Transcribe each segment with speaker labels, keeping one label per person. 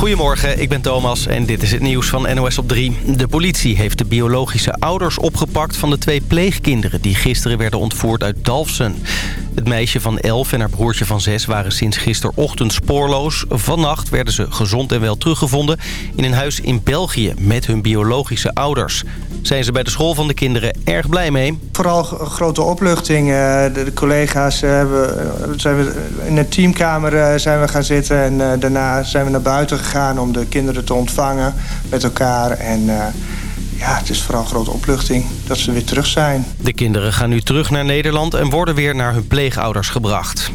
Speaker 1: Goedemorgen, ik ben Thomas en dit is het nieuws van NOS op 3. De politie heeft de biologische ouders opgepakt van de twee pleegkinderen... die gisteren werden ontvoerd uit Dalfsen. Het meisje van 11 en haar broertje van 6 waren sinds gisterochtend spoorloos. Vannacht werden ze gezond en wel teruggevonden in een huis in België met hun biologische ouders. Zijn ze bij de school van de kinderen erg blij mee?
Speaker 2: Vooral grote opluchting. De, collega's hebben, zijn we in een teamkamer zijn we gaan zitten en daarna zijn we naar buiten gegaan om de kinderen te ontvangen met elkaar. En ja, het is vooral een grote opluchting dat ze weer terug zijn.
Speaker 1: De kinderen gaan nu terug naar Nederland en worden weer naar hun pleegouders gebracht.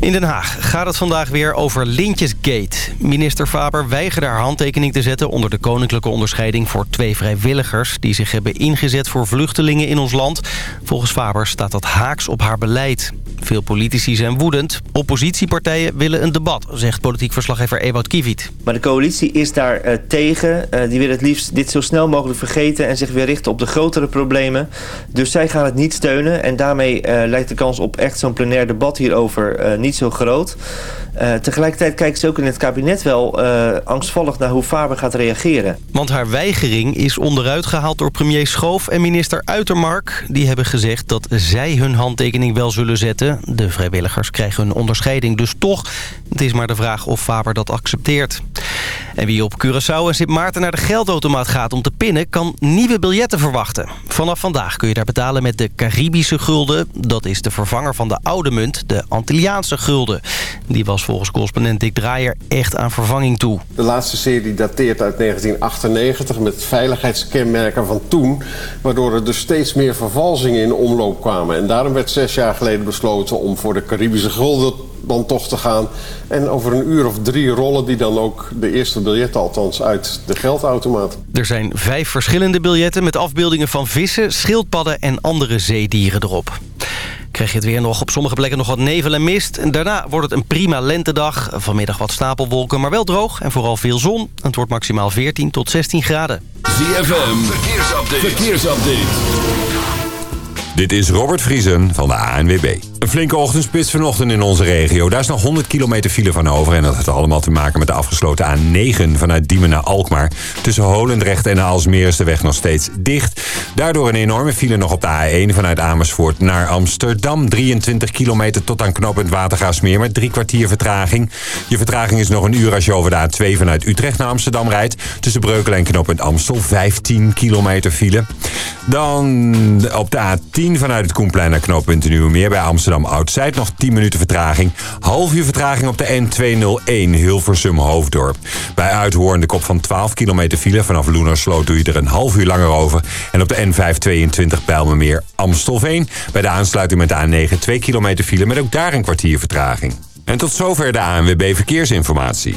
Speaker 1: In Den Haag gaat het vandaag weer over Lintjesgate. Minister Faber weigerde haar handtekening te zetten... onder de koninklijke onderscheiding voor twee vrijwilligers... die zich hebben ingezet voor vluchtelingen in ons land. Volgens Faber staat dat haaks op haar beleid. Veel politici zijn woedend. Oppositiepartijen willen een debat, zegt politiek verslaggever Ewout Kiviet.
Speaker 3: Maar de coalitie is daar uh, tegen. Uh, die wil het liefst dit zo snel mogelijk vergeten... en zich weer richten op de grotere problemen. Dus zij gaan het niet steunen. En daarmee uh, lijkt de kans op echt zo'n plenair debat hierover niet zo groot. Tegelijkertijd kijkt ze ook in het kabinet wel angstvallig naar hoe Faber gaat reageren.
Speaker 1: Want haar weigering is onderuit gehaald door premier Schoof en minister Uitermark. Die hebben gezegd dat zij hun handtekening wel zullen zetten. De vrijwilligers krijgen hun onderscheiding dus toch. Het is maar de vraag of Faber dat accepteert. En wie op Curaçao en Sint Maarten naar de geldautomaat gaat om te pinnen... kan nieuwe biljetten verwachten. Vanaf vandaag kun je daar betalen met de Caribische gulden. Dat is de vervanger van de oude munt, de Antilliaanse gulden. Die was volgens correspondent Dick Draaier echt aan vervanging toe.
Speaker 4: De laatste serie dateert uit 1998 met veiligheidskenmerken van toen... waardoor er dus steeds meer vervalsingen in omloop kwamen. En daarom werd zes jaar geleden besloten om voor de Caribische gulden dan toch te gaan. En over een uur of drie rollen die dan ook de eerste biljetten althans uit de geldautomaat.
Speaker 1: Er zijn vijf verschillende biljetten met afbeeldingen van vissen, schildpadden en andere zeedieren erop. Krijg je het weer nog op sommige plekken nog wat nevel en mist. En daarna wordt het een prima lentedag. Vanmiddag wat stapelwolken, maar wel droog en vooral veel zon. Het wordt maximaal 14 tot 16 graden.
Speaker 5: ZFM, verkeersupdate. verkeersupdate.
Speaker 6: Dit is Robert Vriesen van de ANWB. Een flinke ochtendspits vanochtend in onze regio. Daar is nog 100 kilometer file van over. En dat heeft allemaal te maken met de afgesloten A9 vanuit Diemen naar Alkmaar. Tussen Holendrecht en Aalsmeer is de weg nog steeds dicht. Daardoor een enorme file nog op de A1 vanuit Amersfoort naar Amsterdam. 23 kilometer tot aan knooppunt Watergaasmeer met drie kwartier vertraging. Je vertraging is nog een uur als je over de A2 vanuit Utrecht naar Amsterdam rijdt. Tussen Breukelen en knooppunt Amstel 15 kilometer file. Dan op de A10 vanuit het Koenplein naar knooppunt Nieuwemeer bij Amsterdam Oudside. Nog 10 minuten vertraging. Half uur vertraging op de N201 Hilversum Hoofddorp. Bij Uithoorn de kop van 12 kilometer file. Vanaf Loenersloot doe je er een half uur langer over. En op de N522 Bijlmermeer Amstelveen. Bij de aansluiting met de A9 2 kilometer file met ook daar een kwartier vertraging. En tot zover de ANWB Verkeersinformatie.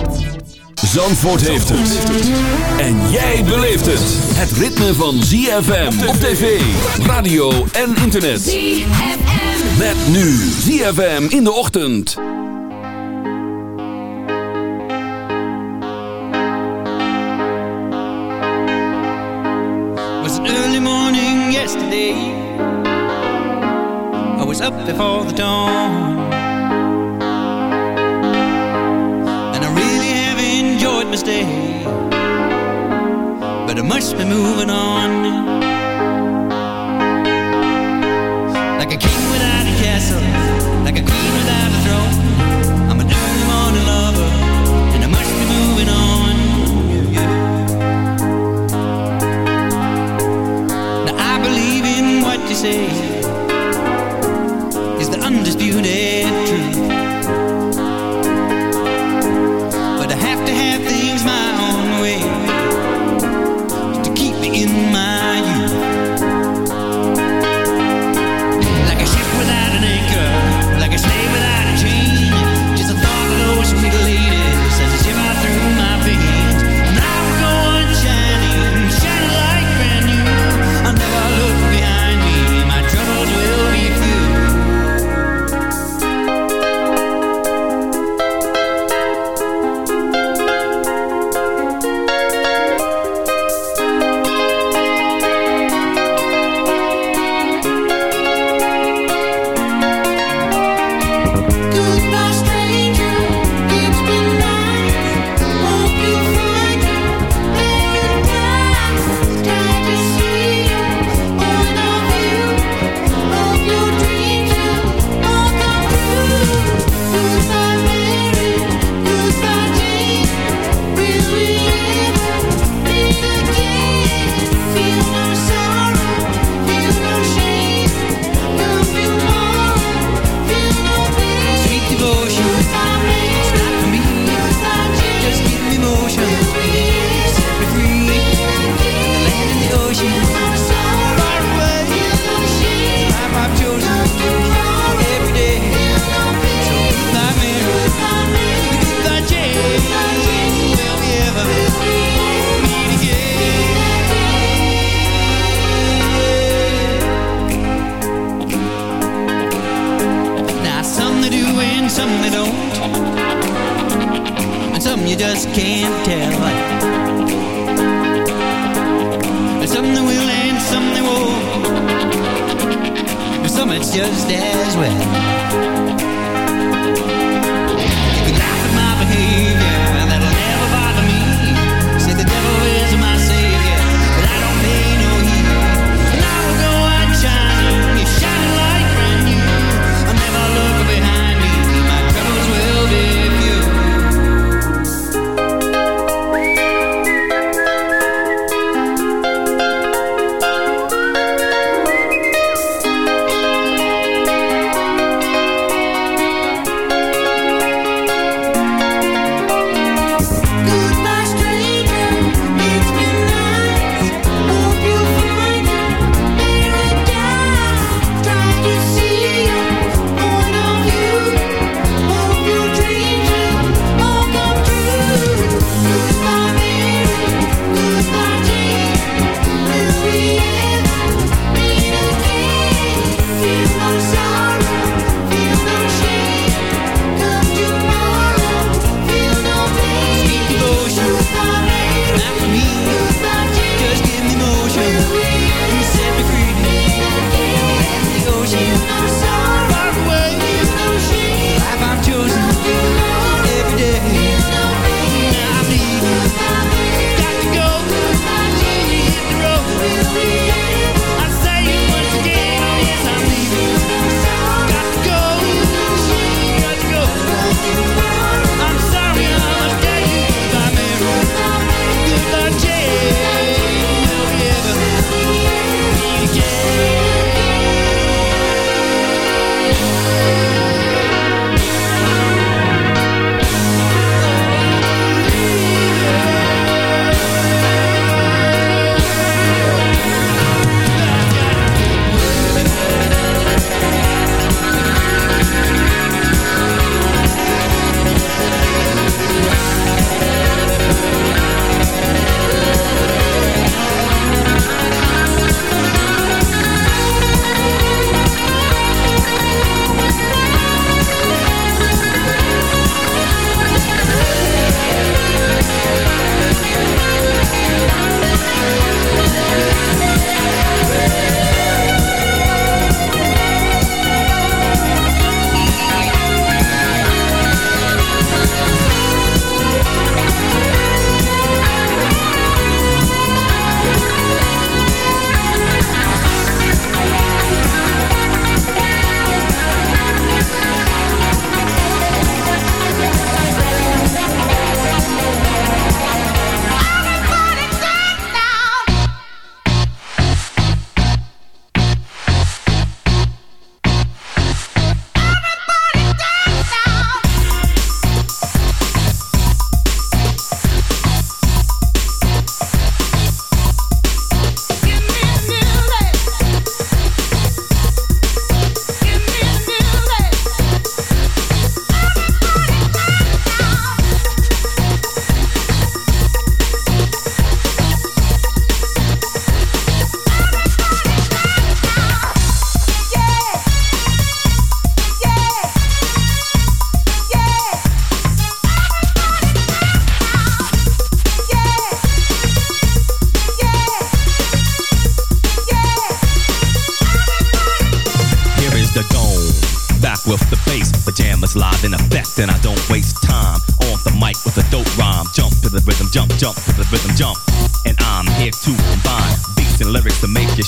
Speaker 5: Zandvoort heeft het. En jij beleeft het. Het ritme van ZFM op tv, radio en internet. ZFM. Met nu ZFM in de ochtend.
Speaker 7: was an early morning yesterday. I was up before the dawn. Mistake But I must be moving on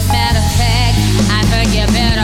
Speaker 8: so
Speaker 9: matter of fact, I heard you better.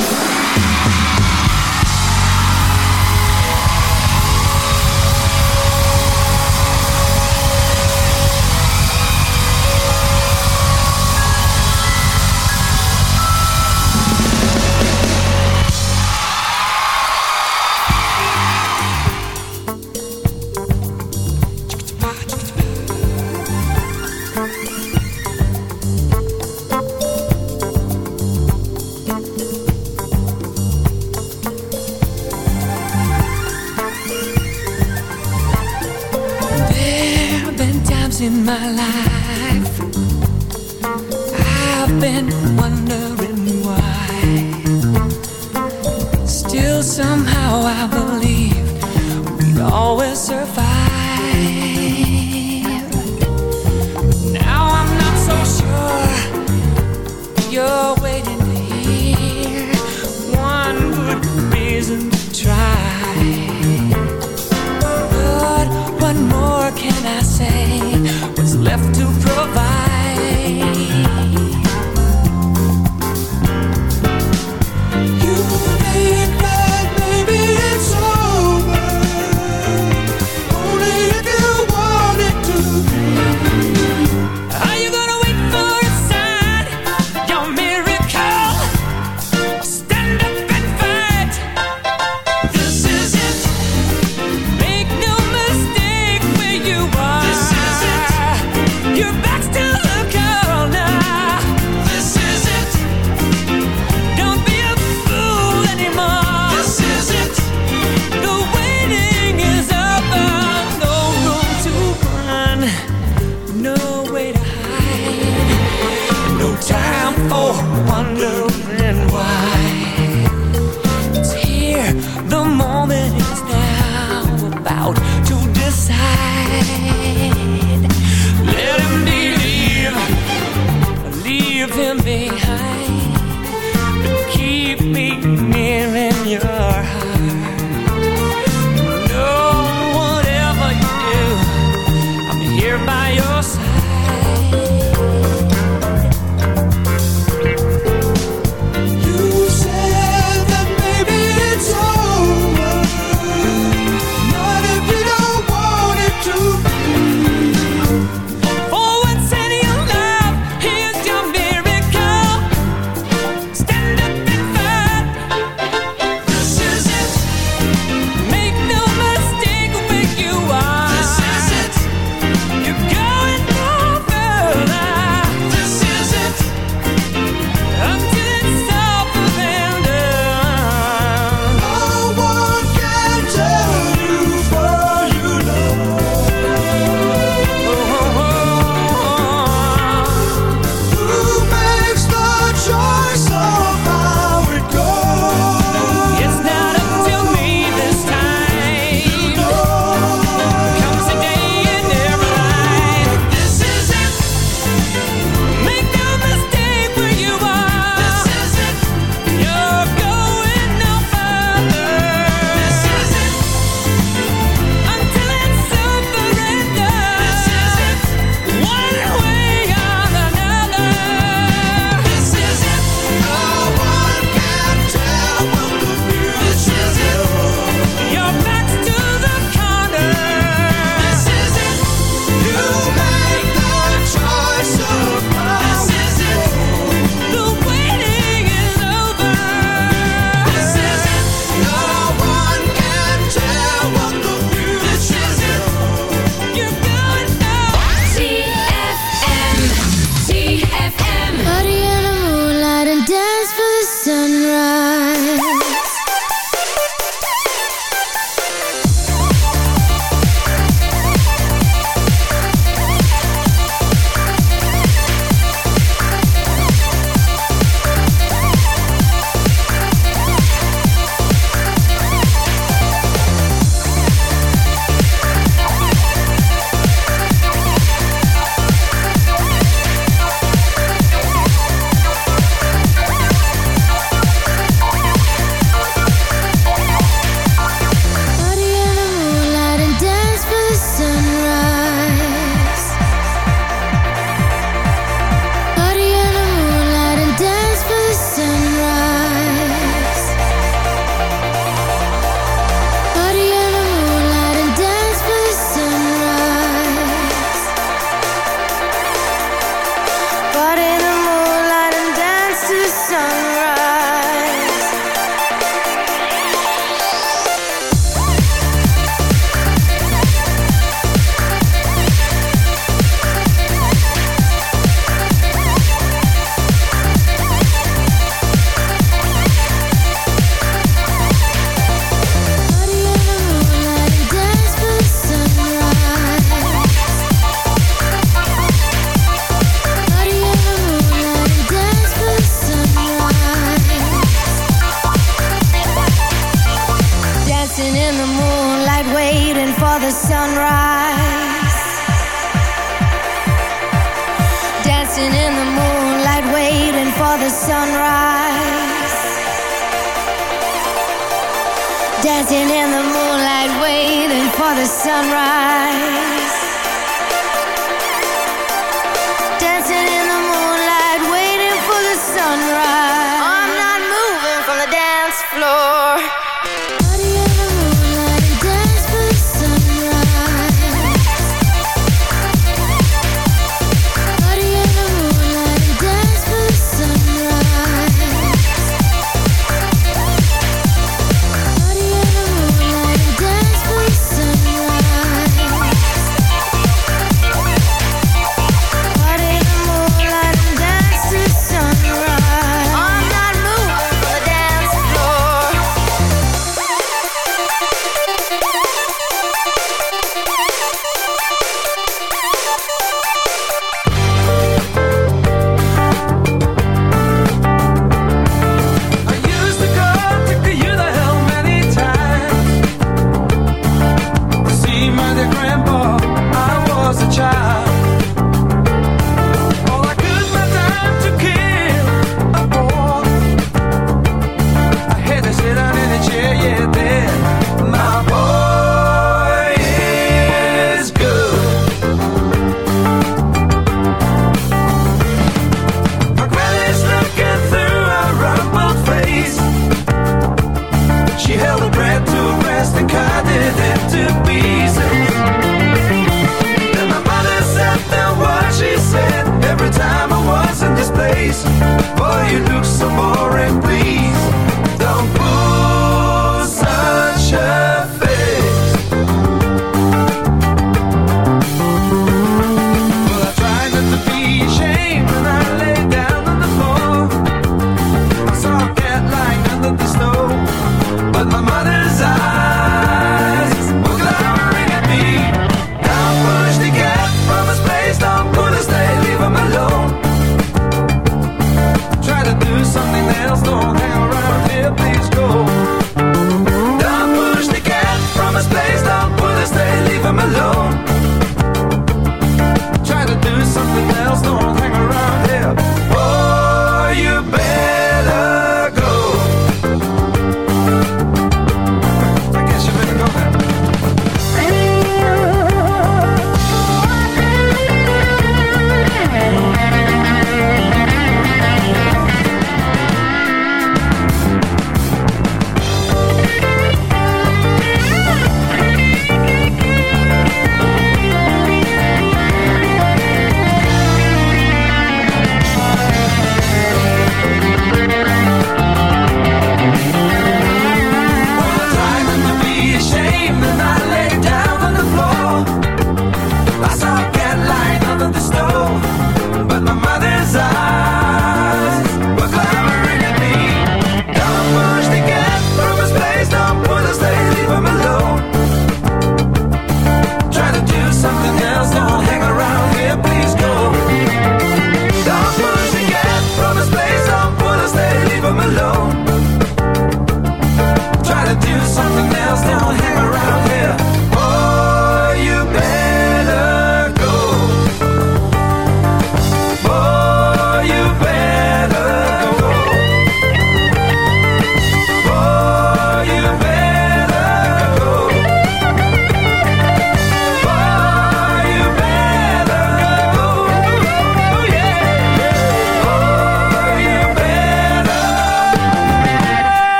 Speaker 7: You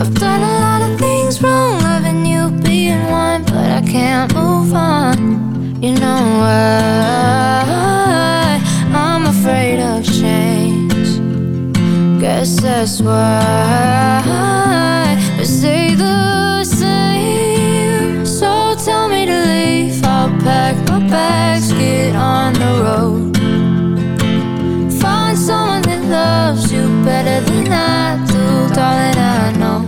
Speaker 9: I've
Speaker 10: done a lot of things wrong, loving you being one, but I can't move on. You know why? I'm afraid of change. Guess that's why we stay the same. So tell me to leave, I'll pack my bags, get on the road. Find someone that loves you better than I do, darling. I know.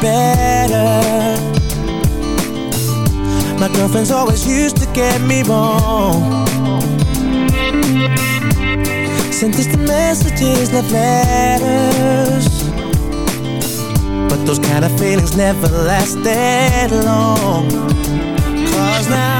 Speaker 11: better. My girlfriend's always used to get me wrong. Sent distant messages, left letters. But those kind of feelings never lasted long. Cause now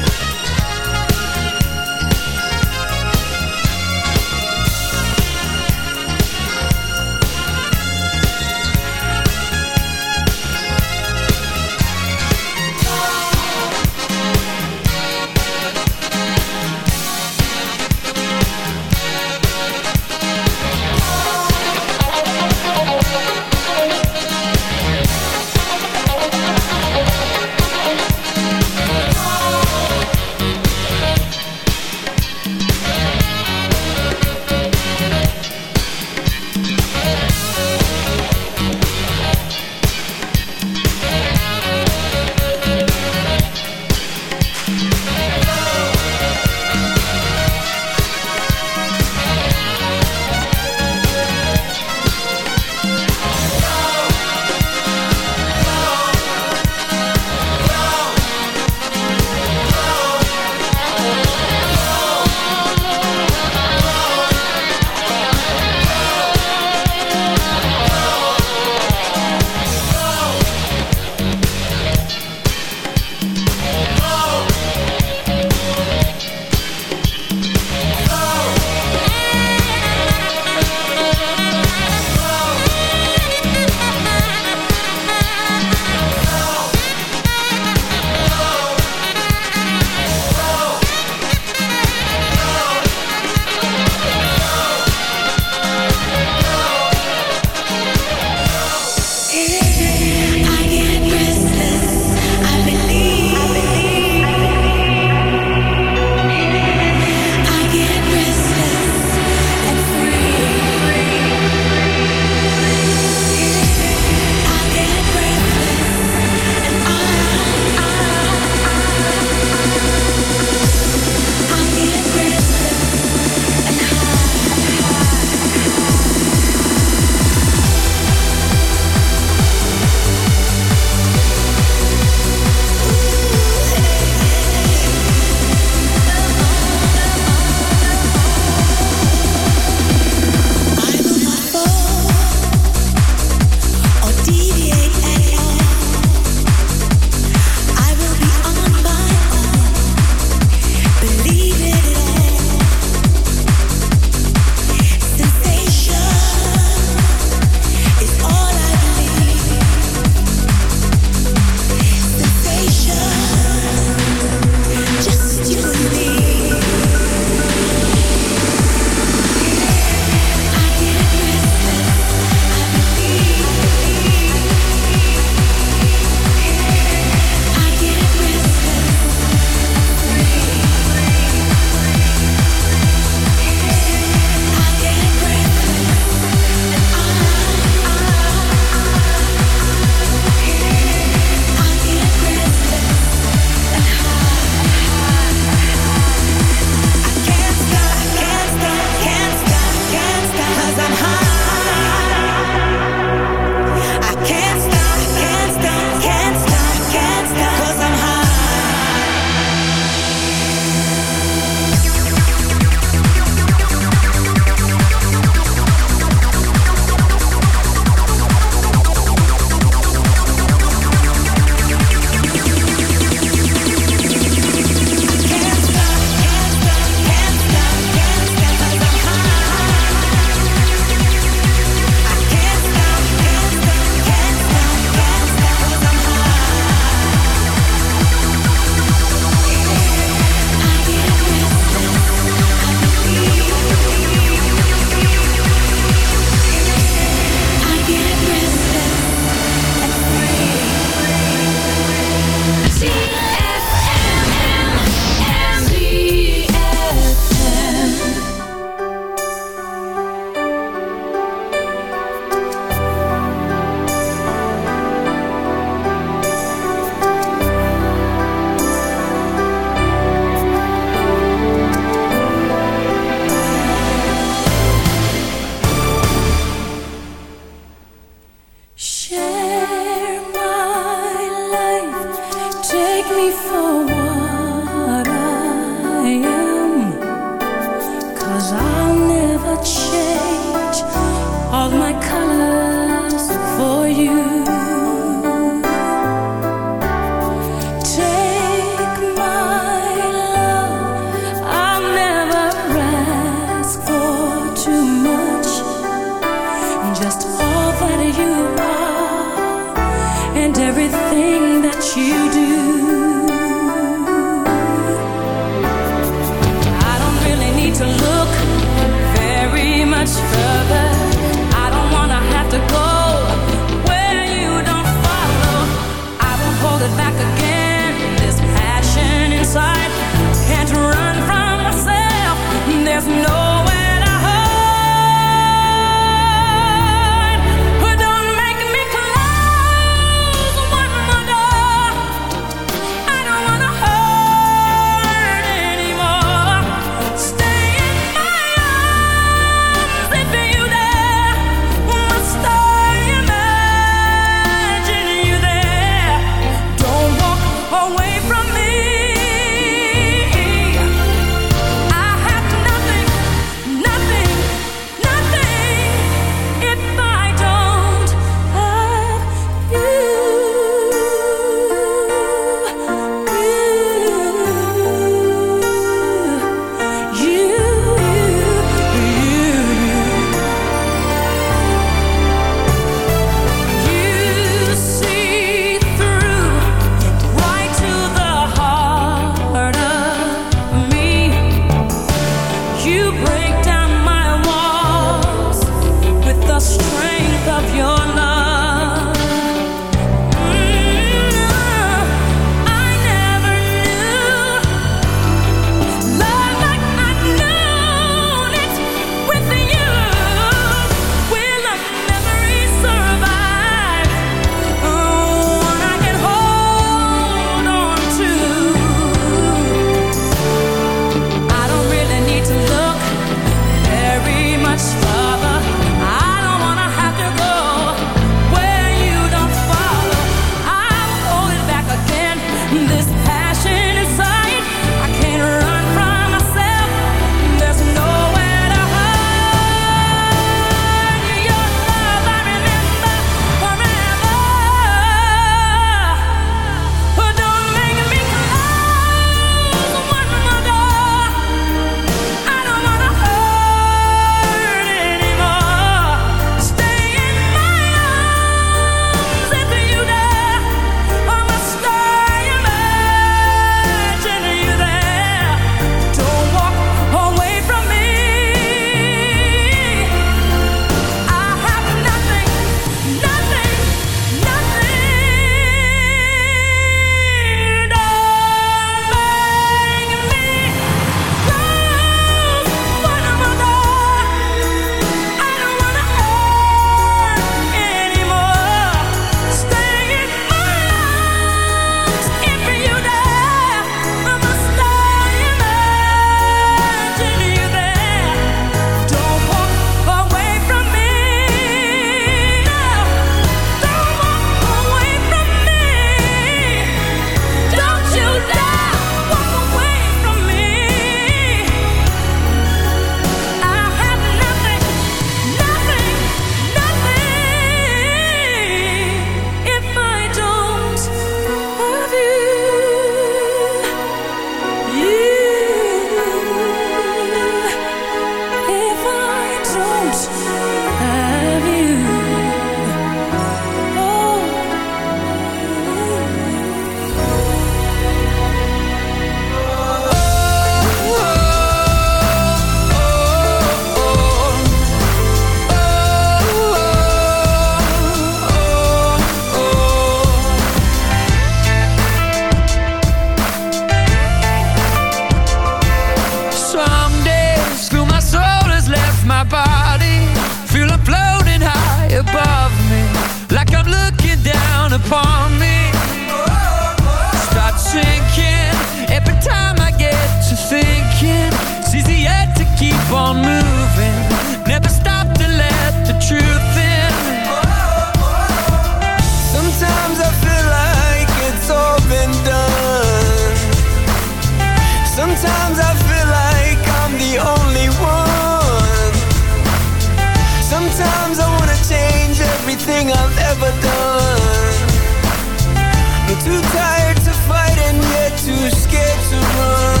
Speaker 12: too tired to fight and yet too scared to run.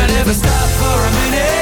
Speaker 12: I never stop for a minute.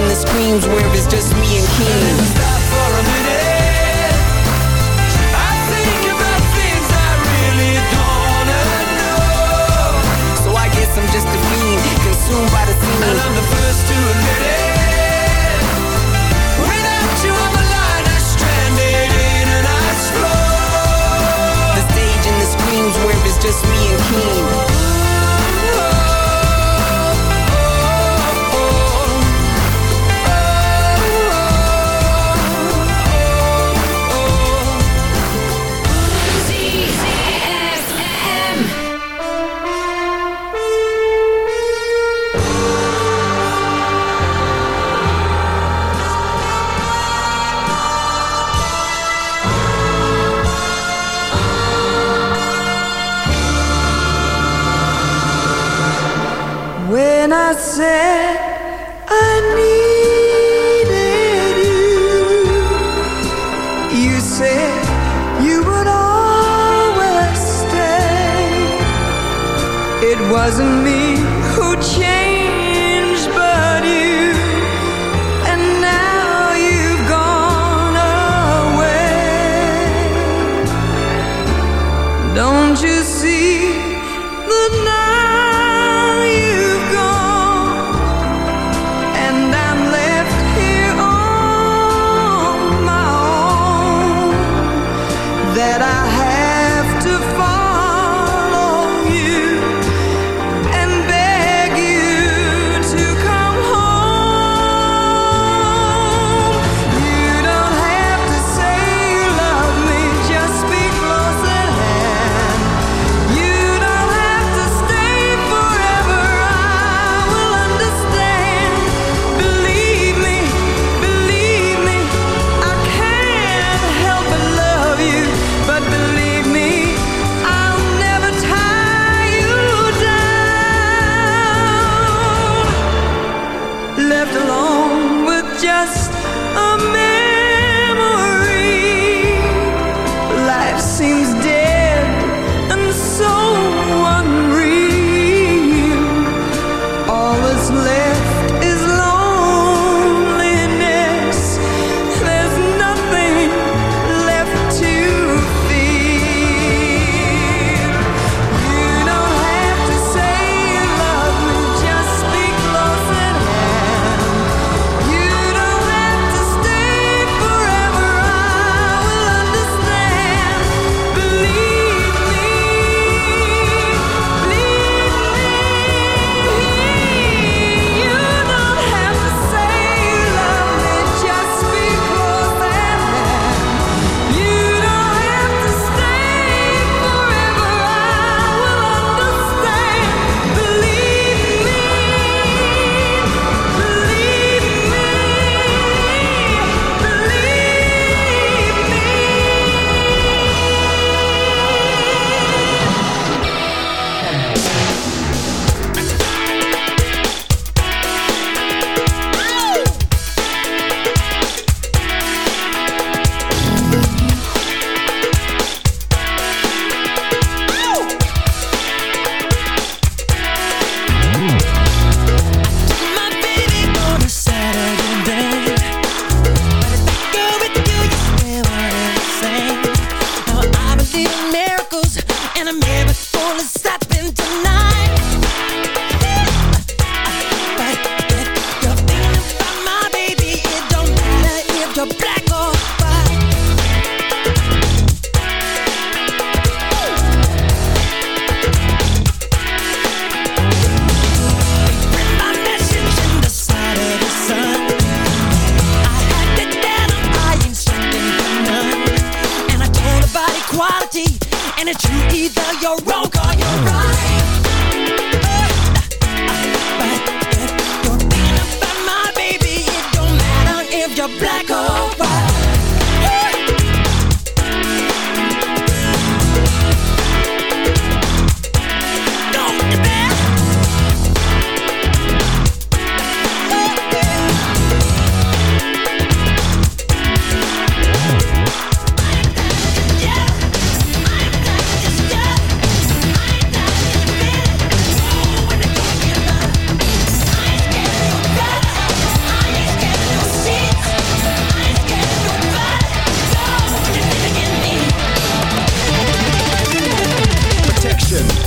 Speaker 13: and the screams where it's just me and King.
Speaker 14: Stop for a minute. I think about things I really don't wanna know.
Speaker 13: So I guess I'm just a fiend, consumed by the scene.
Speaker 14: And I'm the first to admit it. Without you on the line, I'm stranded in an ice floor.
Speaker 13: The stage and the screams where it's just me and King.
Speaker 7: Don't you see that now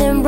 Speaker 15: Nothing